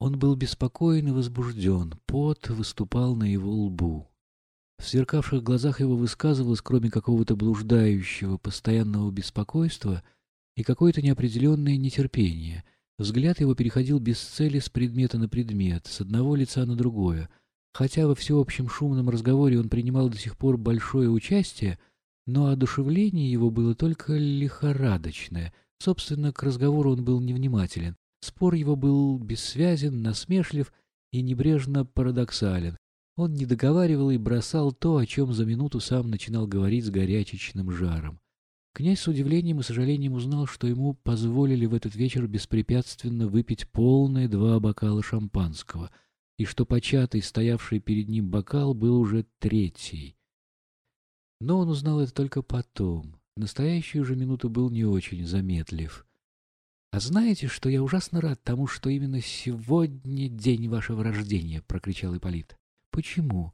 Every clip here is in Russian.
Он был беспокоен и возбужден, пот выступал на его лбу. В сверкавших глазах его высказывалось, кроме какого-то блуждающего, постоянного беспокойства, и какое-то неопределенное нетерпение. Взгляд его переходил без цели с предмета на предмет, с одного лица на другое. Хотя во всеобщем шумном разговоре он принимал до сих пор большое участие, но одушевление его было только лихорадочное. Собственно, к разговору он был невнимателен. Спор его был бессвязен, насмешлив и небрежно парадоксален. Он не договаривал и бросал то, о чем за минуту сам начинал говорить с горячечным жаром. Князь с удивлением и сожалением узнал, что ему позволили в этот вечер беспрепятственно выпить полные два бокала шампанского, и что початый, стоявший перед ним бокал, был уже третий. Но он узнал это только потом. Настоящую же минуту был не очень заметлив. — А знаете, что я ужасно рад тому, что именно сегодня день вашего рождения? — прокричал Ипполит. Почему?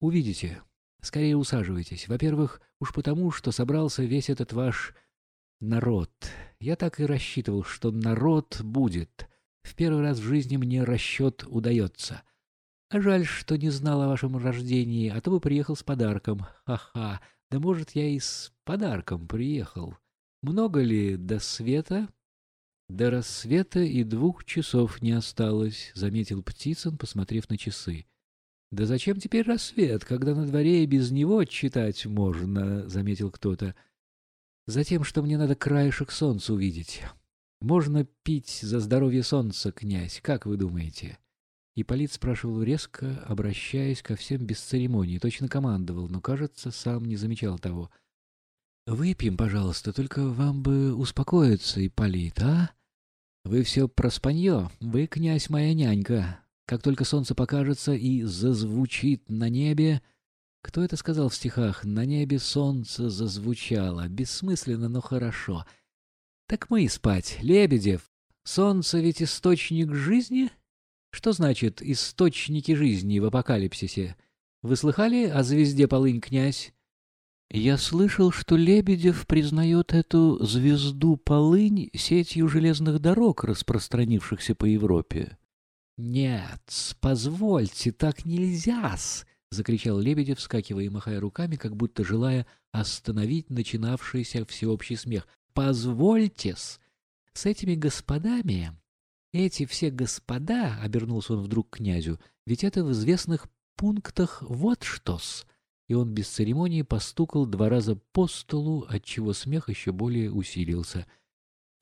Увидите. Скорее усаживайтесь. Во-первых, уж потому, что собрался весь этот ваш народ. Я так и рассчитывал, что народ будет. В первый раз в жизни мне расчет удается. А жаль, что не знал о вашем рождении, а то бы приехал с подарком. Ха-ха. Да может, я и с подарком приехал. Много ли до света? До рассвета и двух часов не осталось, — заметил Птицын, посмотрев на часы. «Да зачем теперь рассвет, когда на дворе и без него читать можно?» — заметил кто-то. «Затем, что мне надо краешек солнца увидеть. Можно пить за здоровье солнца, князь, как вы думаете?» Ипполит спрашивал резко, обращаясь ко всем без церемонии, точно командовал, но, кажется, сам не замечал того. «Выпьем, пожалуйста, только вам бы успокоиться, Ипполит, а? Вы все про спанье, вы, князь, моя нянька, как только солнце покажется и зазвучит на небе... Кто это сказал в стихах? На небе солнце зазвучало. Бессмысленно, но хорошо. Так мы и спать. Лебедев, солнце ведь источник жизни? Что значит «источники жизни» в апокалипсисе? Вы слыхали о звезде Полынь, князь? Я слышал, что Лебедев признает эту звезду Полынь сетью железных дорог, распространившихся по Европе. «Нет, позвольте, так нельзя-с!» — закричал Лебедев, вскакивая и махая руками, как будто желая остановить начинавшийся всеобщий смех. «Позвольте-с! С этими господами...» «Эти все господа», — обернулся он вдруг к князю, — «ведь это в известных пунктах вот что-с!» И он без церемонии постукал два раза по столу, отчего смех еще более усилился —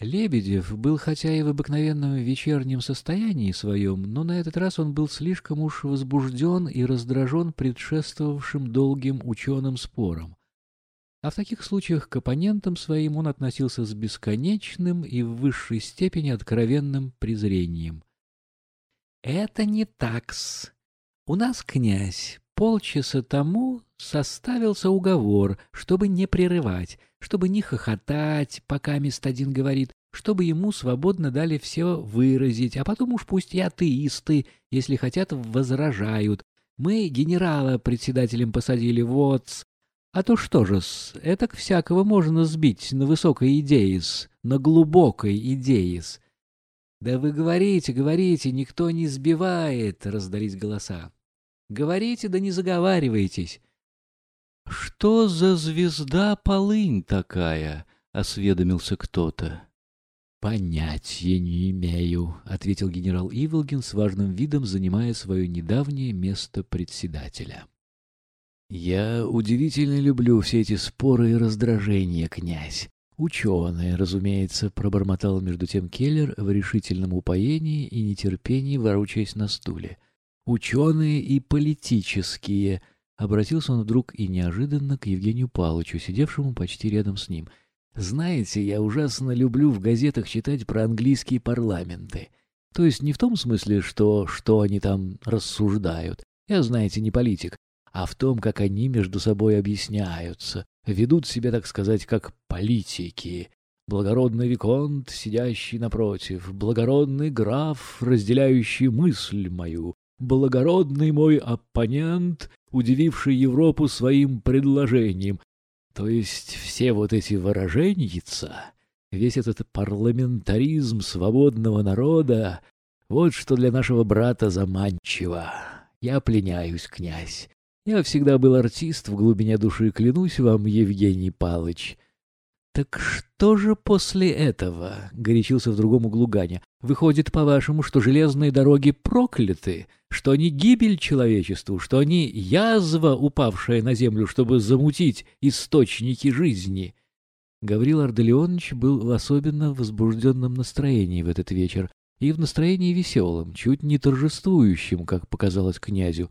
Лебедев был хотя и в обыкновенном вечернем состоянии своем, но на этот раз он был слишком уж возбужден и раздражен предшествовавшим долгим ученым спором. А в таких случаях к оппонентам своим он относился с бесконечным и в высшей степени откровенным презрением. «Это не такс. У нас, князь, полчаса тому составился уговор, чтобы не прерывать, чтобы не хохотать, пока мест один говорит, чтобы ему свободно дали все выразить, а потом уж пусть и атеисты, если хотят, возражают. Мы генерала председателем посадили, вот А то что же-с, этак всякого можно сбить на высокой идее-с, на глубокой идее-с. «Да вы говорите, говорите, никто не сбивает!» — раздались голоса. «Говорите, да не заговаривайтесь. «Что за звезда полынь такая?» — осведомился кто-то. «Понятия не имею», — ответил генерал Иволгин с важным видом, занимая свое недавнее место председателя. «Я удивительно люблю все эти споры и раздражения, князь. Ученые, разумеется», — пробормотал между тем Келлер в решительном упоении и нетерпении, ворочаясь на стуле. «Ученые и политические», — Обратился он вдруг и неожиданно к Евгению Павловичу, сидевшему почти рядом с ним. «Знаете, я ужасно люблю в газетах читать про английские парламенты. То есть не в том смысле, что, что они там рассуждают. Я, знаете, не политик, а в том, как они между собой объясняются, ведут себя, так сказать, как политики. Благородный виконт, сидящий напротив, благородный граф, разделяющий мысль мою, благородный мой оппонент, удививший Европу своим предложением. То есть все вот эти выраженьица, весь этот парламентаризм свободного народа, Вот что для нашего брата заманчиво. Я пленяюсь, князь. Я всегда был артист, в глубине души клянусь вам, Евгений Палыч. «Так что же после этого?» — горячился в другом углу Ганя. «Выходит, по-вашему, что железные дороги прокляты, что они гибель человечеству, что они язва, упавшая на землю, чтобы замутить источники жизни?» Гаврил Арделеонович был в особенно возбужденном настроении в этот вечер и в настроении веселом, чуть не торжествующем, как показалось князю.